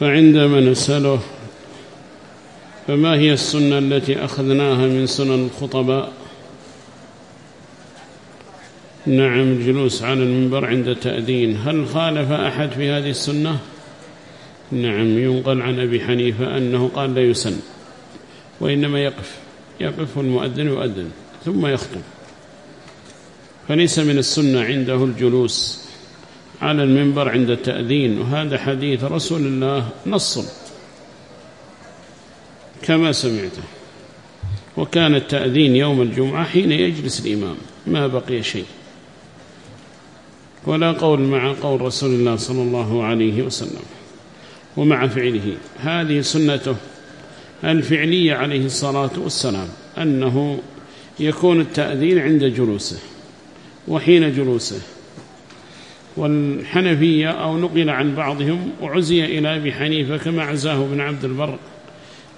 فعندما نسأله فما هي السنة التي أخذناها من سنن الخطباء؟ نعم الجلوس على المنبر عند تأذين. هل خالف أحد في هذه السنة؟ نعم ينقل عن أبي حنيفة أنه قال لا يسن وإنما يقف. يقف المؤذن يؤذن ثم يخطب. فليس من السنة عنده الجلوس. على المنبر عند التأذين وهذا حديث رسول الله نص. كما سمعته وكان التأذين يوم الجمعة حين يجلس الإمام ما بقي شيء. ولا قول مع قول رسول الله صلى الله عليه وسلم ومع فعله. هذه سنته الفعلية عليه الصلاة والسلام أنه يكون التأذين عند جلوسه وحين جلوسه والحنفية أو نقل عن بعضهم وعزي إلى أبي حنيفة كما عزاه ابن عبد البر.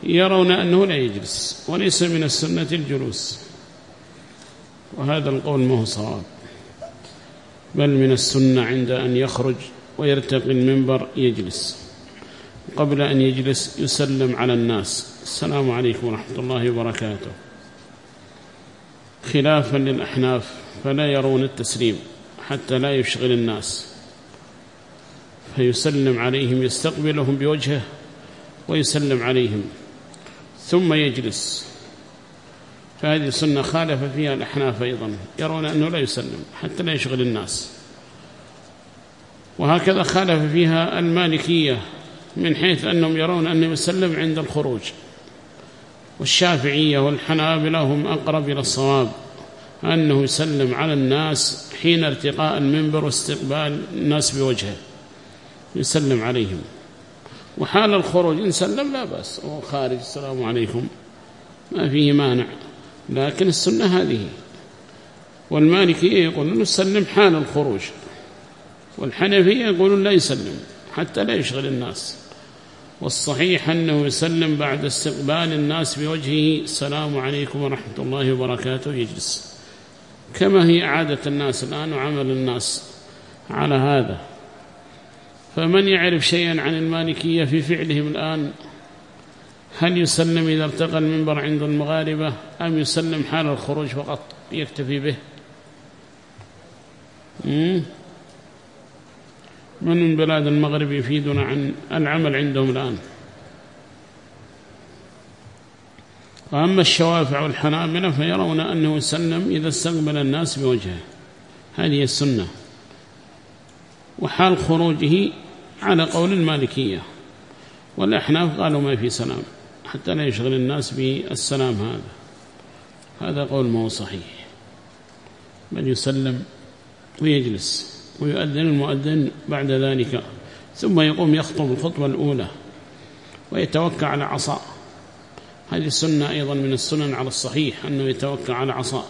يرون أنه لا يجلس وليس من السنة الجلوس. وهذا القول ما هو صواب. بل من السنة عند أن يخرج ويرتقي المنبر يجلس. قبل أن يجلس يسلم على الناس. السلام عليكم ورحمة الله وبركاته. خلافا للأحناف فلا يرون التسليم. حتى لا يشغل الناس. فيسلم عليهم يستقبلهم بوجهه ويسلم عليهم. ثم يجلس. فهذه سنة خالف فيها الأحناف أيضا. يرون أنه لا يسلم حتى لا يشغل الناس. وهكذا خالف فيها المالكية من حيث أنهم يرون أنه يسلم عند الخروج. والشافعية والحنابلة هم أقرب إلى الصواب. أنه يسلم على الناس حين ارتقاء المنبر واستقبال الناس بوجهه. يسلم عليهم. وحال الخروج إن سلم لا بأس. خارج السلام عليكم. ما فيه مانع. لكن السنة هذه. والمالكية يقولون يسلم حال الخروج. والحنفية يقولون لا يسلم. حتى لا يشغل الناس. والصحيح أنه يسلم بعد استقبال الناس بوجهه. السلام عليكم ورحمة الله وبركاته. يجلس. كما هي عادة الناس الآن وعمل الناس على هذا. فمن يعرف شيئا عن المالكية في فعلهم الآن هل يسلم إذا ارتقى المنبر عند المغاربة أم يسلم حال الخروج فقط يكتفي به؟ من من بلاد المغرب يفيدنا عن العمل عندهم الآن؟ وأما الشوافع والحنابلة فيرون أنه يسلم إذا استقبل الناس بوجهه. هذه السنة. وحال خروجه على قول المالكية. والأحناف قالوا ما في سلام. حتى لا يشغل الناس بالسلام هذا. هذا قول ما هو صحيح. بل يسلم ويجلس ويؤذن المؤذن بعد ذلك ثم يقوم يخطب الخطبة الأولى ويتوكى على عصا. هذه السنة أيضا من السنن على الصحيح أنه يتوكى على عصا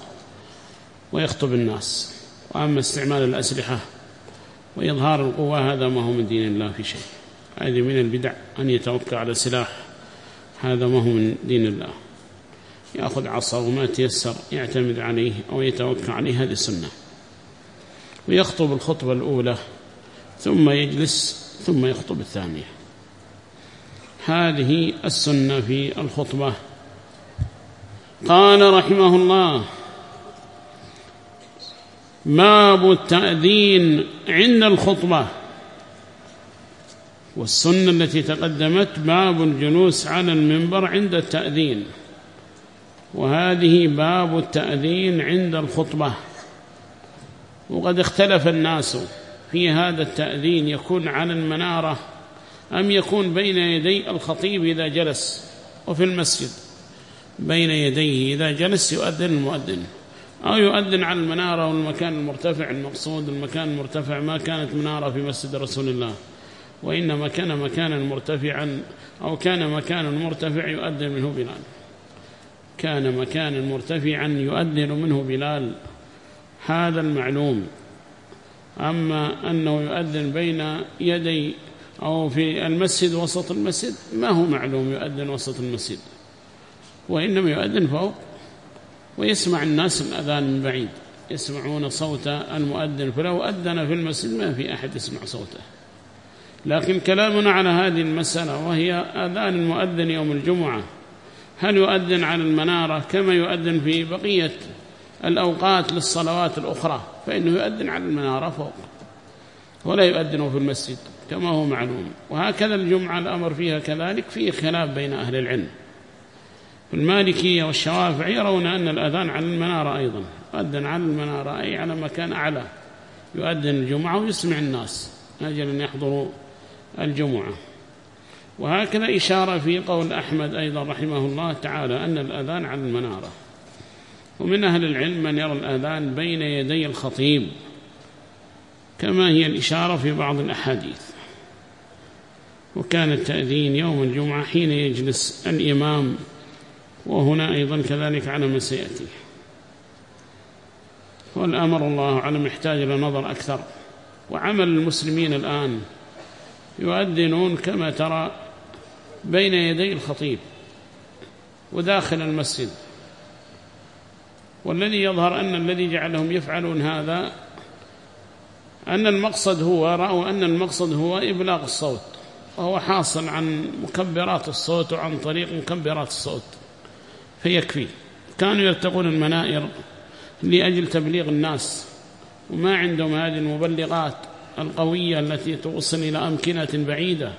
ويخطب الناس. وأما استعمال الأسلحة وإظهار القوة هذا ما هو من دين الله في شيء. هذه من البدع أن يتوكى على سلاح هذا ما هو من دين الله. يأخذ عصا وما تيسر يعتمد عليه أو يتوكى عليه. هذه السنة. ويخطب الخطبة الأولى ثم يجلس ثم يخطب الثانية. هذه السنة في الخطبة. قال رحمه الله باب التأذين عند الخطبة. والسنة التي تقدمت باب الجلوس على المنبر عند التأذين. وهذه باب التأذين عند الخطبة. وقد اختلف الناس في هذا التأذين يكون على المنارة أم يكون بين يدي الخطيب إذا جلس وفي المسجد؟ بين يديه إذا جلس يؤذن المؤذن. أو يؤذن على المنارة والمكان المرتفع المقصود المكان المرتفع ما كانت منارة في مسجد رسول الله. وإنما كان مكانا مرتفعا أو كان مكانا مرتفع يؤذن منه بلال. كان مكانا مرتفعا يؤذن منه بلال. هذا المعلوم. أما أنه يؤذن بين يدي أو في المسجد وسط المسجد ما هو معلوم يؤذن وسط المسجد. وإنما يؤذن فوق. ويسمع الناس الأذان من بعيد يسمعون صوت المؤذن. فلو أذن في المسجد ما في أحد يسمع صوته. لكن كلامنا على هذه المسألة وهي آذان المؤذن يوم الجمعة. هل يؤذن على المنارة كما يؤذن في بقية الأوقات للصلوات الأخرى؟ فإنه يؤذن على المنارة فوق. ولا يؤذن في المسجد. كما هو معلوم. وهكذا الجمعة الأمر فيها كذلك فيه خلاف بين أهل العلم. المالكية والشوافع يرون أن الأذان على المنارة أيضا. يؤذن على المنارة أي على مكان أعلى. يؤذن الجمعة ويسمع الناس. أجل أن يحضروا الجمعة. وهكذا إشارة في قول أحمد أيضا رحمه الله تعالى أن الأذان على المنارة. ومن أهل العلم من يرى الأذان بين يدي الخطيب كما هي الإشارة في بعض الأحاديث. وكان التأذين يوم الجمعة حين يجلس الإمام وهنا أيضا كذلك على ما سيأتي. والأمر الله على محتاج إلى نظر أكثر. وعمل المسلمين الآن يؤذنون كما ترى بين يدي الخطيب وداخل المسجد. والذي يظهر أن الذي جعلهم يفعلون هذا أن المقصد هو رأوا أن المقصد هو إبلاغ الصوت. وهو حاصل عن مكبرات الصوت وعن طريق مكبرات الصوت فيكفي. كانوا يرتقون المنائر لأجل تبليغ الناس وما عندهم هذه المبلغات القوية التي توصل إلى أمكنة بعيدة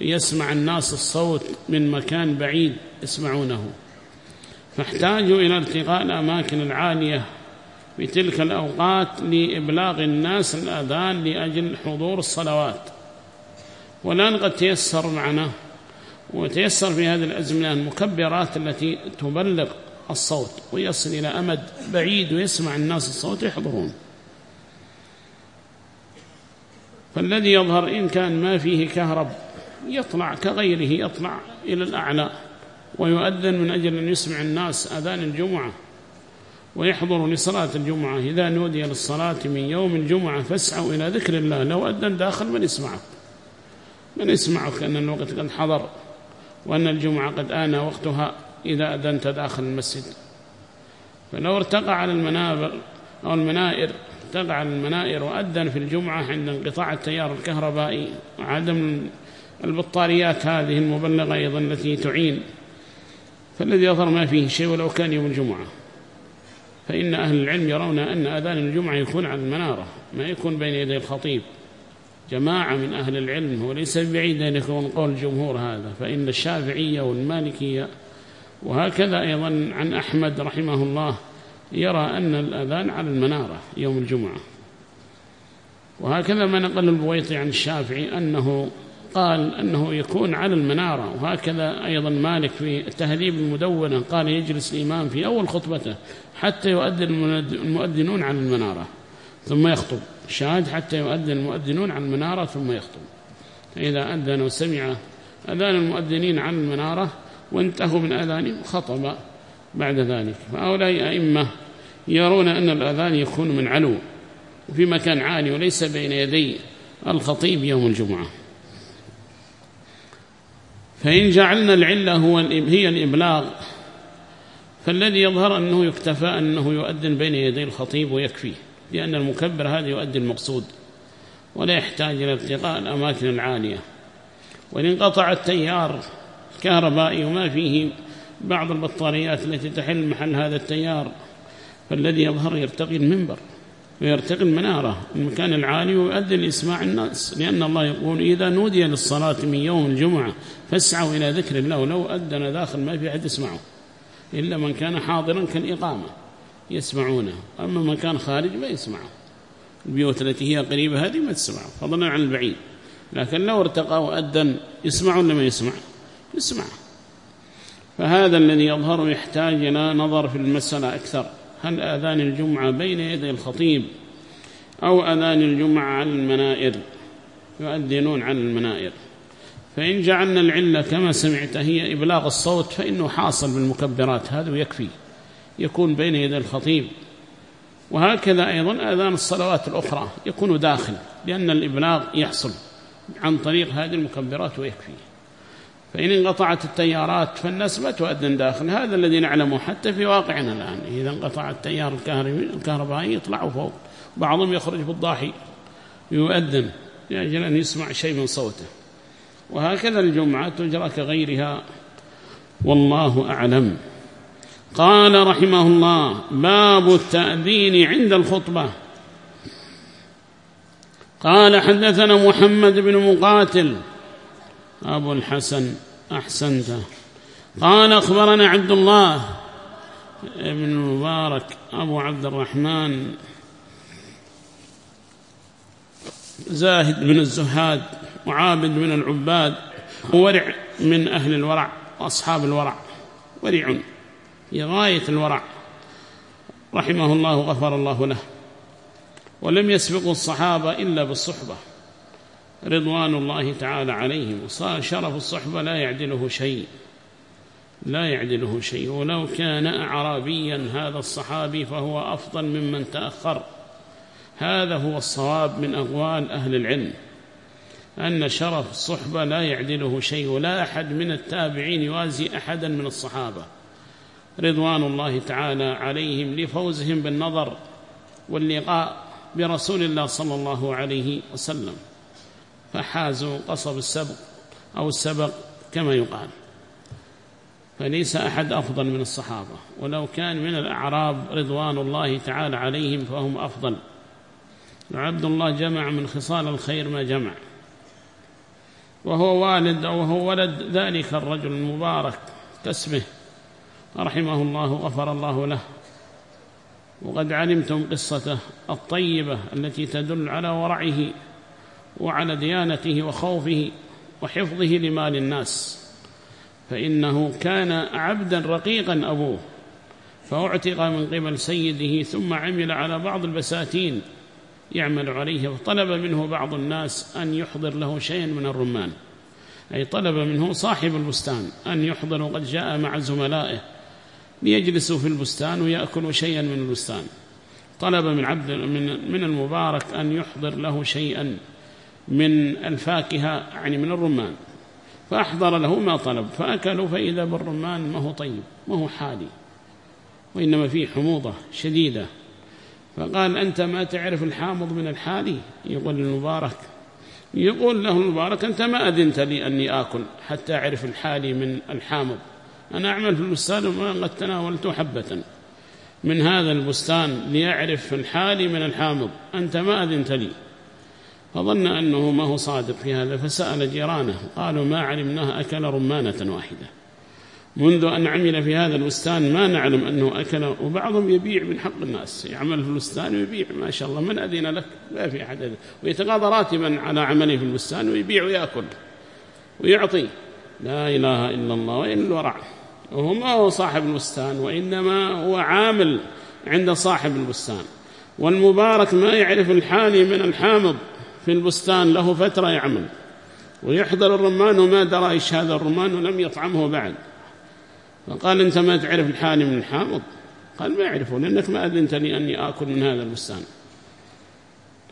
يسمع الناس الصوت من مكان بعيد يسمعونه. فاحتاجوا إلى ارتقاء الأماكن العالية في تلك الأوقات لإبلاغ الناس الأذان لأجل حضور الصلوات. والآن قد تيسر معنا وتيسر في هذه الأزمنة المكبرات التي تبلغ الصوت ويصل إلى أمد بعيد ويسمع الناس الصوت يحضرون. فالذي يظهر إن كان ما فيه كهرب يطلع كغيره يطلع إلى الأعلى ويؤذن من أجل أن يسمع الناس أذان الجمعة ويحضر لصلاة الجمعة. إذا نودي للصلاة من يوم الجمعة فاسعوا إلى ذكر الله. لو أذن داخل من يسمعك من يسمعك أن الوقت قد حضر وأن الجمعة قد آن وقتها إذا أذنت داخل المسجد. فلو ارتقى على المنابر أو المنائر ارتقى على المنائر وأذن في الجمعة عند انقطاع التيار الكهربائي وعدم البطاريات هذه المبلغة أيضا التي تعين فالذي يظهر ما فيه شيء ولو كان يوم الجمعة. فإن أهل العلم يرون أن أذان الجمعة يكون على المنارة ما يكون بين يدي الخطيب. جماعة من أهل العلم وليس بعيد أن يكون قول الجمهور هذا فإن الشافعية والمالكية وهكذا أيضا عن أحمد رحمه الله يرى أن الأذان على المنارة يوم الجمعة. وهكذا ما نقل البويطي عن الشافعي أنه قال أنه يكون على المنارة وهكذا أيضا مالك في التهذيب المدونة قال يجلس الإمام في أول خطبته حتى يؤذن المؤذنون على المنارة. ثم يخطب. شاهد حتى يؤذن المؤذنون على المنارة ثم يخطب. فإذا أذن وسمع أذان المؤذنين على المنارة وانتهوا من أذانهم خطب بعد ذلك. فهؤلاء أئمة يرون أن الأذان يكون من علو وفي مكان عالي وليس بين يدي الخطيب يوم الجمعة. فإن جعلنا العلة هو هي الإبلاغ فالذي يظهر أنه يكتفى أنه يؤذن بين يدي الخطيب ويكفي لأن المكبر هذا يؤدي المقصود ولا يحتاج إلى ارتقاء الأماكن العالية. وإن انقطع التيار الكهربائي وما فيه بعض البطاريات التي تحل محل هذا التيار فالذي يظهر يرتقي المنبر ويرتقي المنارة المكان العالي ويؤذن لإسماع الناس لأن الله يقول إذا نودي للصلاة من يوم الجمعة فاسعوا إلى ذكر الله ولو أذن داخل ما في أحد يسمعه إلا من كان حاضرا كالإقامة. يسمعونه. أما من كان خارج ما يسمعه. البيوت التي هي قريبة هذه ما تسمعه. فضلا عن البعيد. لكن لو ارتقى وأذن يسمع ولا ما يسمع؟ يسمع. فهذا الذي يظهر يحتاج إلى نظر في المسألة أكثر. هل آذان الجمعة بين يدي الخطيب أو أذان الجمعة على المنائر؟ يؤذنون على المنائر. فإن جعلنا العلة كما سمعت هي إبلاغ الصوت فإنه حاصل بالمكبرات. هذا ويكفي يكون بين يدي الخطيب. وهكذا أيضا آذان الصلوات الأخرى يكون داخل لأن الإبلاغ يحصل عن طريق هذه المكبرات ويكفي. فإن انقطعت التيارات فالناس ما تؤذن داخل. هذا الذي نعلمه حتى في واقعنا الآن. إذا انقطع التيار الكهربائي يطلعوا فوق. بعضهم يخرج بالضاحي يؤذن لأجل أن يسمع شيء من صوته. وهكذا الجمعة تجرى كغيرها. والله أعلم. قال رحمه الله باب التأذين عند الخطبة. قال حدثنا محمد بن مقاتل. أبو الحسن أحسنت قال أخبرنا عبد الله بن المبارك أبو عبد الرحمن زاهد من الزهاد وعابد من العباد وورع من أهل الورع وأصحاب الورع. ورع. في غاية الورع. رحمه الله غفر الله له. ولم يسبق الصحابة إلا بالصحبة. رضوان الله تعالى عليهم. وصار شرف الصحبة لا يعدله شيء. لا يعدله شيء. ولو كان أعرابيا هذا الصحابي فهو أفضل ممن تأخر. هذا هو الصواب من أقوال أهل العلم. أن شرف الصحبة لا يعدله شيء. ولا أحد من التابعين يوازي أحدا من الصحابة. رضوان الله تعالى عليهم لفوزهم بالنظر واللقاء برسول الله صلى الله عليه وسلم فحازوا قصب السبق أو السبق كما يقال. فليس أحد أفضل من الصحابة ولو كان من الأعراب رضوان الله تعالى عليهم فهم أفضل. وعبد الله جمع من خصال الخير ما جمع وهو والد أو هو ولد ذلك الرجل المبارك كاسمه رحمه الله غفر الله له. وقد علمتم قصته الطيبة التي تدل على ورعه وعلى ديانته وخوفه وحفظه لمال الناس. فإنه كان عبدا رقيقا أبوه فأعتق من قبل سيده ثم عمل على بعض البساتين يعمل عليه فطلب منه بعض الناس أن يحضر له شيئا من الرمان. أي طلب منه صاحب البستان أن يحضر وقد جاء مع زملائه. ليجلسوا في البستان ويأكلوا شيئا من البستان. طلب من عبد من المبارك أن يحضر له شيئا من الفاكهة يعني من الرمان. فأحضر له ما طلب فأكلوا فإذا بالرمان ما هو طيب ما هو حالي وإنما فيه حموضة شديدة. فقال أنت ما تعرف الحامض من الحالي يقول المبارك يقول له المبارك أنت ما أذنت لي أني آكل حتى أعرف الحالي من الحامض. أنا أعمل في البستان وما قد تناولت حبة. من هذا البستان ليعرف الحالي من الحامض. أنت ما أذنت لي. فظن أنه ما هو صادق في هذا فسأل جيرانه. قالوا ما علمناه أكل رمانة واحدة. منذ أن عمل في هذا البستان ما نعلم أنه أكل وبعضهم يبيع من حق الناس. يعمل في البستان ويبيع ما شاء الله من أذن لك؟ ما في أحد ويتقاضى راتبا على عمله في البستان ويبيع ويأكل ويعطي. لا إله إلا الله وإن الورع. وهو ما هو صاحب البستان وإنما هو عامل عند صاحب البستان. والمبارك ما يعرف الحالي من الحامض في البستان له فترة يعمل. ويحضر الرمان وما درى إيش هذا الرمان ولم يطعمه بعد. فقال أنت ما تعرف الحالي من الحامض؟ قال ما أعرفه لأنك ما أذنت لي أني آكل من هذا البستان.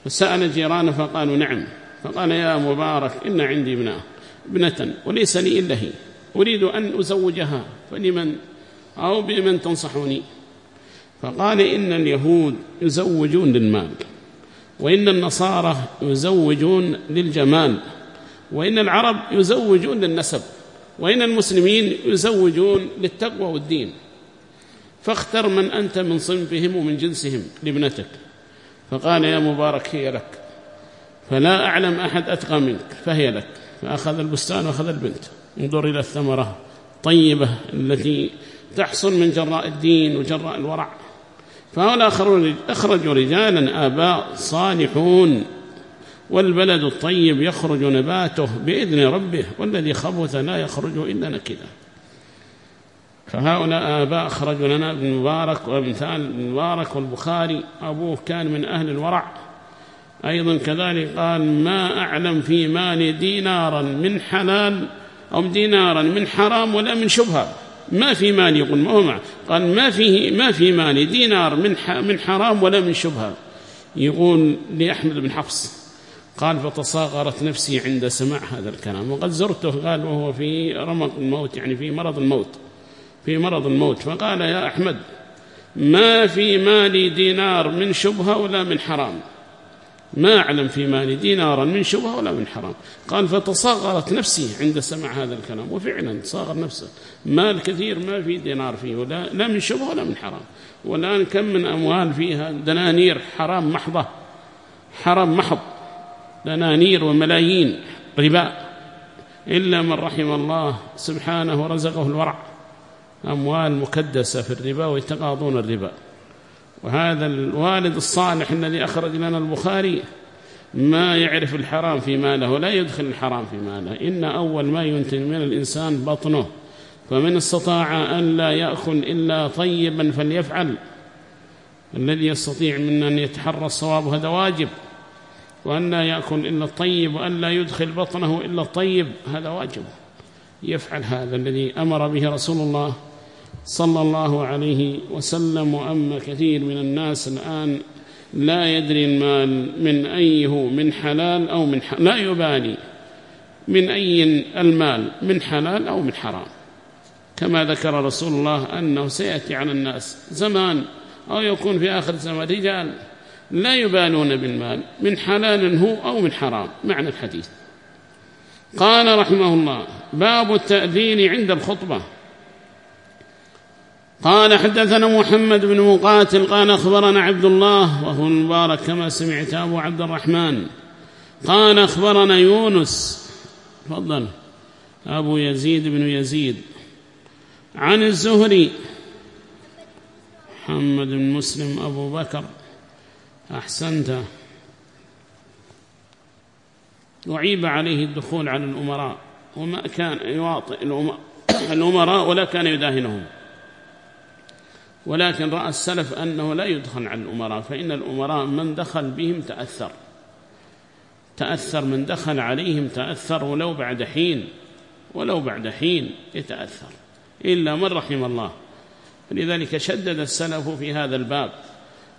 فسأل جيرانه فقالوا نعم. فقال يا مبارك إن عندي ابنة ابنة وليس لي إلا هي. أريد أن أزوجها فلمن؟ أو بمن تنصحوني فقال إن اليهود يزوجون للمال وإن النصارى يزوجون للجمال وإن العرب يزوجون للنسب وإن المسلمين يزوجون للتقوى والدين. فاختر من أنت من صنفهم ومن جنسهم لابنتك. فقال يا مبارك هي لك. فلا أعلم أحد أتقى منك فهي لك. فأخذ البستان وأخذ البنت انظر إلى الثمرة طيبة التي تحصل من جراء الدين وجراء الورع. فهؤلاء أخرجوا رجالا آباء صالحون. والبلد الطيب يخرج نباته بإذن ربه والذي خبث لا يخرج إلا نكدا. فهؤلاء آباء خرجوا لنا ابن مبارك وامثال ابن مبارك والبخاري أبوه كان من أهل الورع. أيضا كذلك قال ما أعلم في مالي دينارا من حلال أو دينارا من حرام ولا من شبهة. ما في مال يقول ما هو مع قال ما فيه ما في مالي دينار من من حرام ولا من شبهة. يقول لأحمد بن حفص قال فتصاغرت نفسي عند سماع هذا الكلام. وقد زرته قال وهو في رمق الموت يعني في مرض الموت في مرض الموت. فقال يا أحمد ما في مالي دينار من شبهة ولا من حرام. ما أعلم في مالي دينارا من شبه ولا من حرام. قال فتصغرت نفسي عند سمع هذا الكلام. وفعلا تصغر نفسه. مال كثير ما في دينار فيه ولا لا من شبه ولا من حرام. والآن كم من أموال فيها؟ دنانير حرام محضة. حرام محض. دنانير وملايين ربا. إلا من رحم الله سبحانه ورزقه الورع. أموال مكدسة في الربا ويتقاضون الربا. وهذا الوالد الصالح الذي أخرج لنا البخاري ما يعرف الحرام في ماله لا يدخل الحرام في ماله. إن أول ما ينتج من الإنسان بطنه فمن استطاع أن لا يأكل إلا طيبا فليفعل. الذي يستطيع من أن يتحرى الصواب هذا واجب. وأن لا يأكل إلا الطيب وأن لا يدخل بطنه إلا الطيب هذا واجب. يفعل هذا الذي أمر به رسول الله صلى الله عليه وسلم وأما كثير من الناس الآن لا يدري المال من أيه من حلال أو من حرام لا يبالي من أي المال من حلال أو من حرام. كما ذكر رسول الله أنه سيأتي على الناس زمان أو يكون في آخر الزمان رجال لا يبالون بالمال من حلال هو أو من حرام معنى الحديث. قال رحمه الله باب التأذين عند الخطبة. قال حدثنا محمد بن مقاتل قال أخبرنا عبد الله وهو المبارك كما سمعت أبو عبد الرحمن. قال أخبرنا يونس. تفضل. أبو يزيد بن يزيد. عن الزهري. محمد بن مسلم أبو بكر. أحسنت. وعيب عليه الدخول على الأمراء وما كان يواطئ الأمراء ولا كان يداهنهم. ولكن رأى السلف أنه لا يدخل على الأمراء فإن الأمراء من دخل بهم تأثر. تأثر من دخل عليهم تأثر ولو بعد حين ولو بعد حين يتأثر. إلا من رحم الله. لذلك شدد السلف في هذا الباب.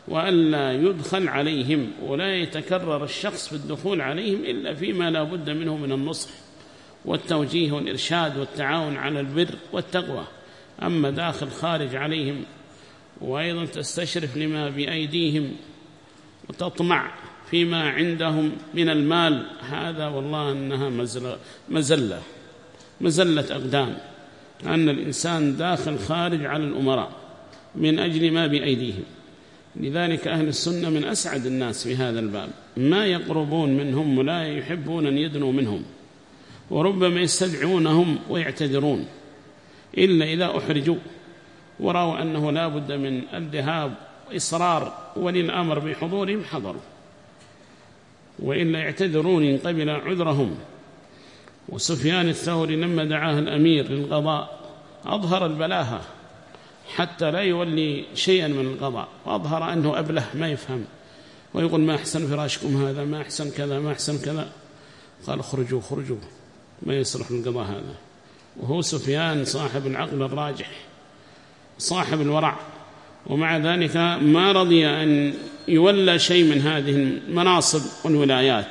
وألا يدخل عليهم ولا يتكرر الشخص في الدخول عليهم إلا فيما لا بد منه من النصح والتوجيه والإرشاد والتعاون على البر والتقوى. أما داخل خارج عليهم وأيضا تستشرف لما بأيديهم وتطمع فيما عندهم من المال. هذا والله أنها مزلة مزلة, مزلة أقدام. أن الإنسان داخل خارج على الأمراء من أجل ما بأيديهم. لذلك أهل السنة من أسعد الناس في هذا الباب. ما يقربون منهم ولا يحبون أن يدنوا منهم. وربما يستدعونهم ويعتذرون. إلا إذا أحرجوا. ورأوا أنه لا بد من الذهاب وإصرار ولي الأمر بحضورهم حضروا. وإلا يعتذرون إن قبل عذرهم. وسفيان الثوري لما دعاه الأمير للقضاء أظهر البلاهة حتى لا يولي شيئا من القضاء. وأظهر أنه أبله ما يفهم. ويقول ما أحسن فراشكم هذا ما أحسن كذا ما أحسن كذا. قال خرجوا خرجوا ما يصلح القضاء هذا. وهو سفيان صاحب العقل الراجح. صاحب الورع. ومع ذلك ما رضي أن يولى شيء من هذه المناصب والولايات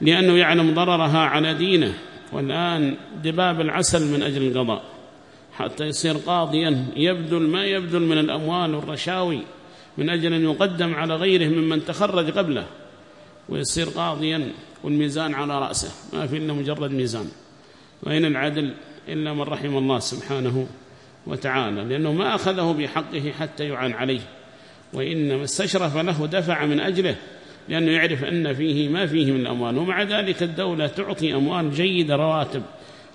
لأنه يعلم ضررها على دينه. والآن دباب العسل من أجل القضاء. حتى يصير قاضيا يبذل ما يبذل من الأموال والرشاوي من أجل أن يقدم على غيره ممن تخرج قبله. ويصير قاضيا والميزان على رأسه. ما في إلا مجرد ميزان. وإن العدل إلا من رحم الله سبحانه وتعالى لأنه ما أخذه بحقه حتى يعان عليه. وإنما استشرف له دفع من أجله لأنه يعرف أن فيه ما فيه من الأموال. ومع ذلك الدولة تعطي أموال جيدة رواتب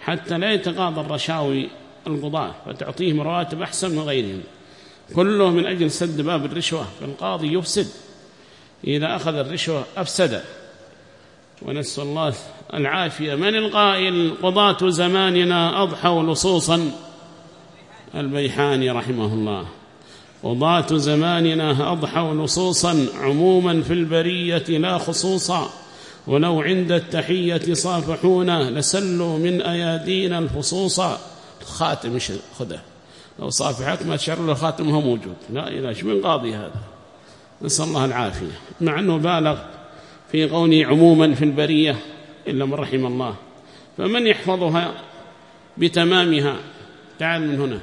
حتى لا يتقاضى الرشاوي القضاة فتعطيهم رواتب أحسن من غيرهم. كله من أجل سد باب الرشوة فالقاضي يفسد. إذا أخذ الرشوة أفسد. ونسأل الله العافية. من القائل قضاة زماننا أضحوا لصوصا البيحاني رحمه الله. قضاة زماننا أضحوا لصوصا عموما في البرية لا خصوصا ولو عند التحية صافحونا لسلوا من أيادينا الفصوصا. الخاتم خذه لو صافحك ما تشعر له خاتم هو موجود. لا إله شو من قاضي هذا؟ نسأل الله العافية. مع أنه بالغ في قوله عموما في البرية إلا من رحم الله. فمن يحفظها بتمامها؟ تعال من هنا.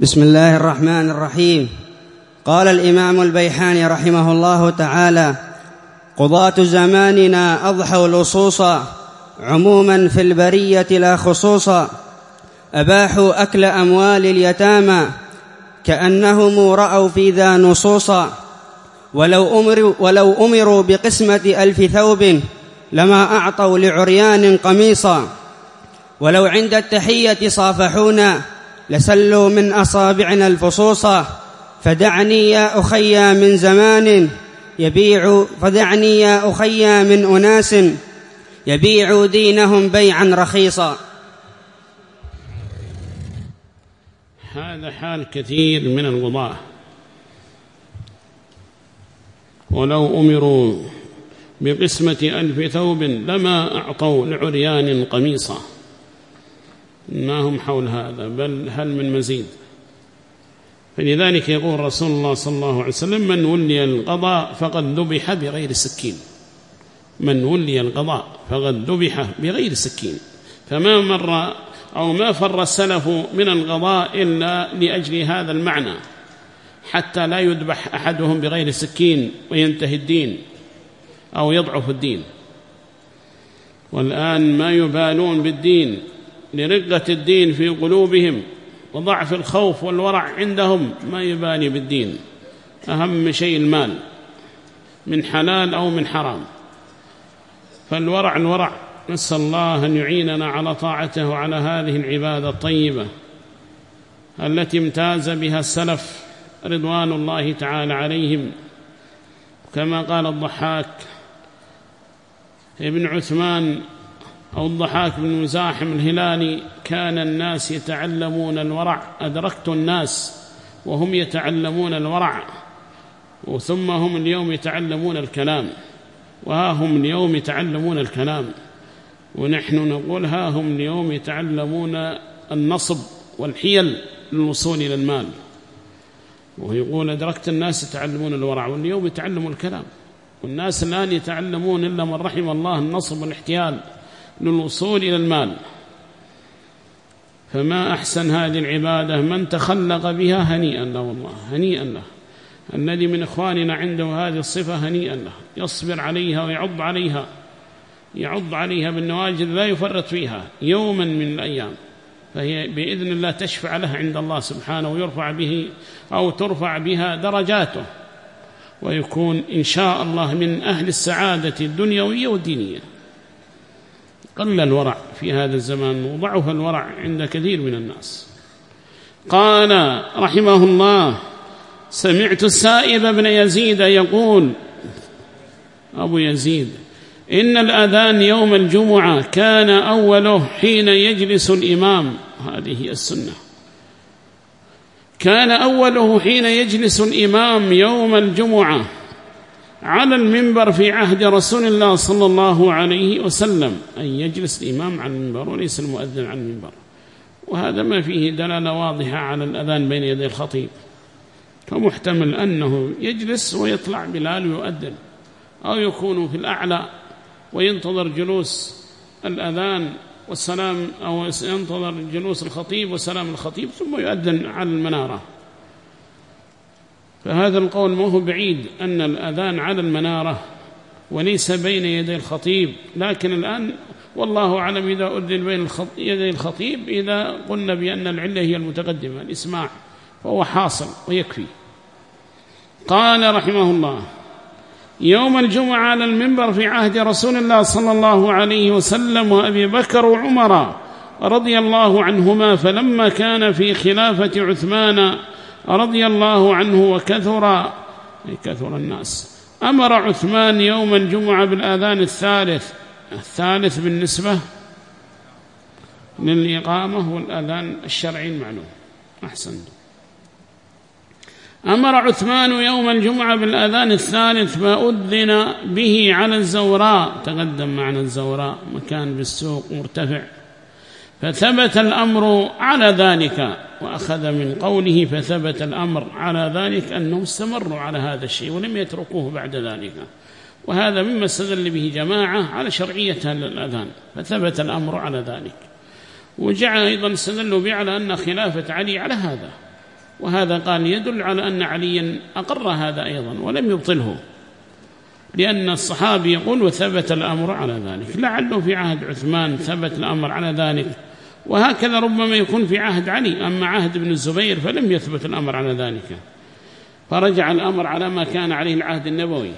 بسم الله الرحمن الرحيم. قال الإمام البيحاني رحمه الله تعالى قضاة زماننا أضحوا لصوصا عموما في البرية لا خصوصا أباحوا أكل أموال اليتامى كأنهم رأوا في ذا نصوصا ولو امروا, ولو أمروا بقسمة ألف ثوب لما أعطوا لعريان قميصا ولو عند التحية صافحونا لسلوا من أصابعنا الفصوصا فدعني يا أخي من زمان. يبيع فدعني يا أخي من أناس. يبيع دينهم بيعا رخيصا. هذا حال كثير من القضاة ولو أمروا بقسمة ألف ثوب لما أعطوا لعريان قميصا. ما هم حول هذا بل هل من مزيد؟ فلذلك يقول رسول الله صلى الله عليه وسلم من ولي القضاء فقد ذبح بغير سكين. من ولي القضاء فقد ذبح بغير سكين. فما مر أو ما فر السلف من القضاء إلا لأجل هذا المعنى حتى لا يذبح أحدهم بغير سكين وينتهي الدين أو يضعف الدين. والآن ما يبالون بالدين لرقة الدين في قلوبهم وضعف الخوف والورع عندهم ما يبالي بالدين. أهم شيء المال من حلال أو من حرام. فالورع الورع نسأل الله أن يعيننا على طاعته وعلى هذه العبادة الطيبة التي امتاز بها السلف رضوان الله تعالى عليهم. كما قال الضحاك ابن عثمان أو الضحاك بن مزاحم الهلالي كان الناس يتعلمون الورع. أدركت الناس وهم يتعلمون الورع. ثم هم اليوم يتعلمون الكلام. وها هم اليوم يتعلمون الكلام. ونحن نقول ها هم اليوم يتعلمون النصب والحيل للوصول إلى المال. ويقول أدركت الناس يتعلمون الورع واليوم يتعلموا الكلام. والناس الآن يتعلمون إلا من رحم الله النصب والإحتيال. للوصول إلى المال. فما أحسن هذه العبادة من تخلق بها هنيئا له والله هنيئا له. الذي من إخواننا عنده هذه الصفة هنيئا له. يصبر عليها ويعض عليها. يعض عليها بالنواجذ لا يفرط فيها. يوما من الأيام. فهي بإذن الله تشفع له عند الله سبحانه ويرفع به أو ترفع بها درجاته. ويكون إن شاء الله من أهل السعادة الدنيوية والدينية. قل الورع في هذا الزمان وضعف الورع عند كثير من الناس. قال رحمه الله سمعت السائب بن يزيد يقول أبو يزيد إن الأذان يوم الجمعة كان أوله حين يجلس الإمام. هذه هي السنة. كان أوله حين يجلس الإمام يوم الجمعة على المنبر في عهد رسول الله صلى الله عليه وسلم. أن يجلس الإمام على المنبر وليس المؤذن على المنبر. وهذا ما فيه دلالة واضحة على الأذان بين يدي الخطيب. فمحتمل أنه يجلس ويطلع بلال ويؤذن أو يكون في الأعلى وينتظر جلوس الأذان والسلام أو ينتظر جلوس الخطيب وسلام الخطيب ثم يؤذن على المنارة. فهذا القول ما هو بعيد أن الأذان على المنارة وليس بين يدي الخطيب لكن الآن والله أعلم إذا أذن بين يدي الخطيب إذا قلنا بأن العلة هي المتقدمة الإسماع فهو حاصل ويكفي. قال رحمه الله يوم الجمعة على المنبر في عهد رسول الله صلى الله عليه وسلم وأبي بكر وعمر رضي الله عنهما فلما كان في خلافة عثمان رضي الله عنه وكثر كثر الناس. أمر عثمان يوم الجمعة بالآذان الثالث الثالث بالنسبة للإقامة والآذان الشرعي المعلوم. أحسنت أمر عثمان يوم الجمعة بالأذان الثالث ما أذن به على الزوراء تقدم معنا الزوراء مكان بالسوق مرتفع فثبت الأمر على ذلك. وأخذ من قوله فثبت الأمر على ذلك أنهم استمروا على هذا الشيء ولم يتركوه بعد ذلك. وهذا مما استدل به جماعة على شرعية الأذان فثبت الأمر على ذلك. وجعل أيضا استدلوا به على أن خلافة علي على هذا وهذا قال يدل على أن عليا أقر هذا أيضا ولم يبطله لأن الصحابي يقول وثبت الأمر على ذلك. لعله في عهد عثمان ثبت الأمر على ذلك. وهكذا ربما يكون في عهد علي. أما عهد ابن الزبير فلم يثبت الأمر على ذلك. فرجع الأمر على ما كان عليه العهد النبوي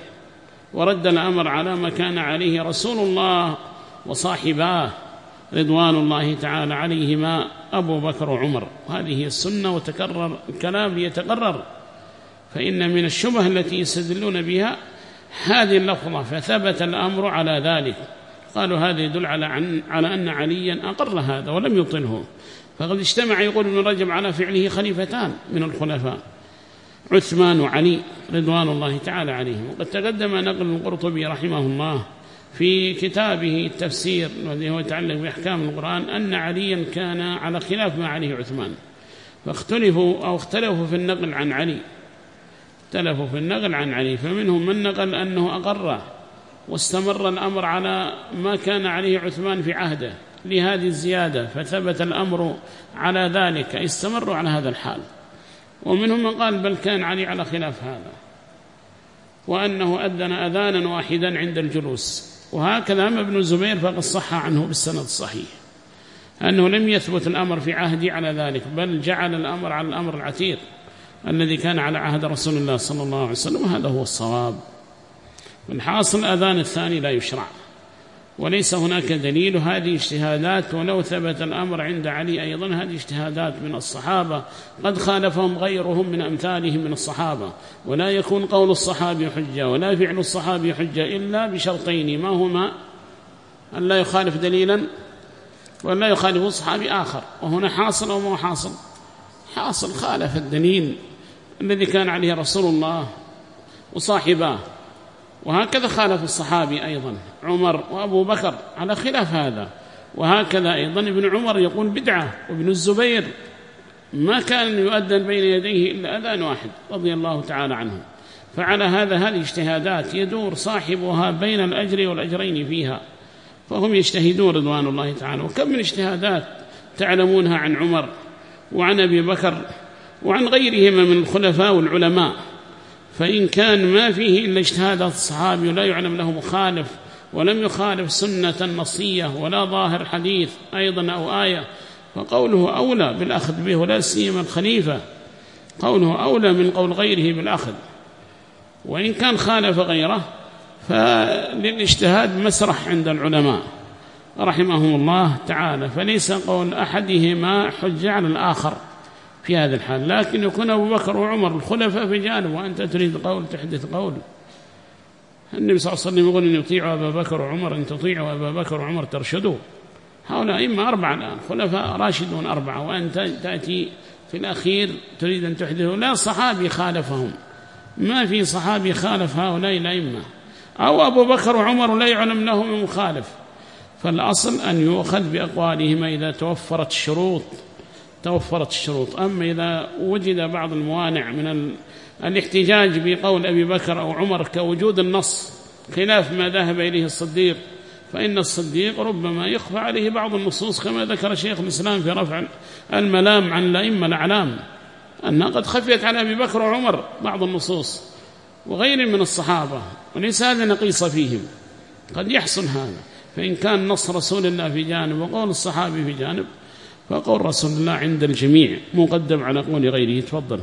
ورد الأمر على ما كان عليه رسول الله وصاحباه رضوان الله تعالى عليهما أبو بكر وعمر. وهذه السنة وتكرر الكلام يتقرر فإن من الشبه التي يستدلون بها هذه اللفظة فثبت الأمر على ذلك. قالوا هذا يدل على, عن على أن عليا أقر هذا ولم يبطله فقد اجتمع يقول ابن رجب على فعله خليفتان من الخلفاء عثمان وعلي رضوان الله تعالى عليهم. وقد تقدم نقل القرطبي رحمه الله في كتابه التفسير الذي هو يتعلق بأحكام القرآن أن عليا كان على خلاف ما عليه عثمان. فاختلفوا أو اختلفوا في النقل عن علي. اختلفوا في النقل عن علي فمنهم من نقل أنه أقر واستمر الأمر على ما كان عليه عثمان في عهده لهذه الزيادة فثبت الأمر على ذلك استمروا على هذا الحال. ومنهم من قال بل كان علي على خلاف هذا وأنه أذن أذانا واحدا عند الجلوس. وهكذا أما ابن الزبير فقد صح عنه بالسند الصحيح أنه لم يثبت الأمر في عهدي على ذلك بل جعل الأمر على الأمر العتيق الذي كان على عهد رسول الله صلى الله عليه وسلم وهذا هو الصواب. والحاصل الأذان الثاني لا يشرع. وليس هناك دليل. هذه اجتهادات ولو ثبت الأمر عند علي أيضا هذه اجتهادات من الصحابة. قد خالفهم غيرهم من أمثالهم من الصحابة. ولا يكون قول الصحابي حجة ولا فعل الصحابي حجة إلا بشرطين. ما هما؟ أن لا يخالف دليلا ولا يخالف الصحابي آخر. وهنا حاصل أو مو حاصل؟ حاصل. خالف الدليل الذي كان عليه رسول الله وصاحباه وهكذا خالف الصحابي أيضا. عمر وأبو بكر على خلاف هذا. وهكذا أيضا ابن عمر يقول بدعة وابن الزبير ما كان يؤذن بين يديه إلا أذان واحد رضي الله تعالى عنه. فعلى هذا هذه اجتهادات يدور صاحبها بين الأجر والأجرين فيها؟ فهم يجتهدون رضوان الله تعالى. وكم من اجتهادات تعلمونها عن عمر وعن أبي بكر وعن غيرهما من الخلفاء والعلماء. فإن كان ما فيه إلا اجتهاد الصحابي ولا يعلم له مخالف ولم يخالف سنة نصية ولا ظاهر حديث أيضا أو آية فقوله أولى بالأخذ به ولا سيما الخليفة قوله أولى من قول غيره بالأخذ. وإن كان خالف غيره فللاجتهاد مسرح عند العلماء رحمهم الله تعالى فليس قول أحدهما حجة على الآخر. في هذا الحال لكن يكون أبو بكر وعمر الخلفاء في جانب وأنت تريد قول تحدث قول. النبي صلى الله عليه وسلم يقول إن يطيع أبا بكر وعمر إن تطيعوا أبا بكر وعمر ترشدوا هؤلاء إما أربعة الآن خلفاء راشدون أربعة وأنت تأتي في الأخير تريد أن تحدثه. لا صحابي خالفهم. ما في صحابي خالف هؤلاء الأئمة. أو أبو بكر وعمر لا يعلم لهم مخالف. فالأصل أن يؤخذ بأقوالهما إذا توفرت الشروط. توفرت الشروط. أما إذا وجد بعض الموانع من الاحتجاج بقول أبي بكر أو عمر كوجود النص خلاف ما ذهب إليه الصديق فإن الصديق ربما يخفى عليه بعض النصوص كما ذكر شيخ الإسلام في رفع الملام عن الأئمة الأعلام أنها قد خفيت على أبي بكر وعمر بعض النصوص وغير من الصحابة وليس هذا نقيص فيهم. قد يحصل هذا. فإن كان نص رسول الله في جانب وقول الصحابي في جانب فقول رسول الله عند الجميع مقدم على قول غيره. تفضل.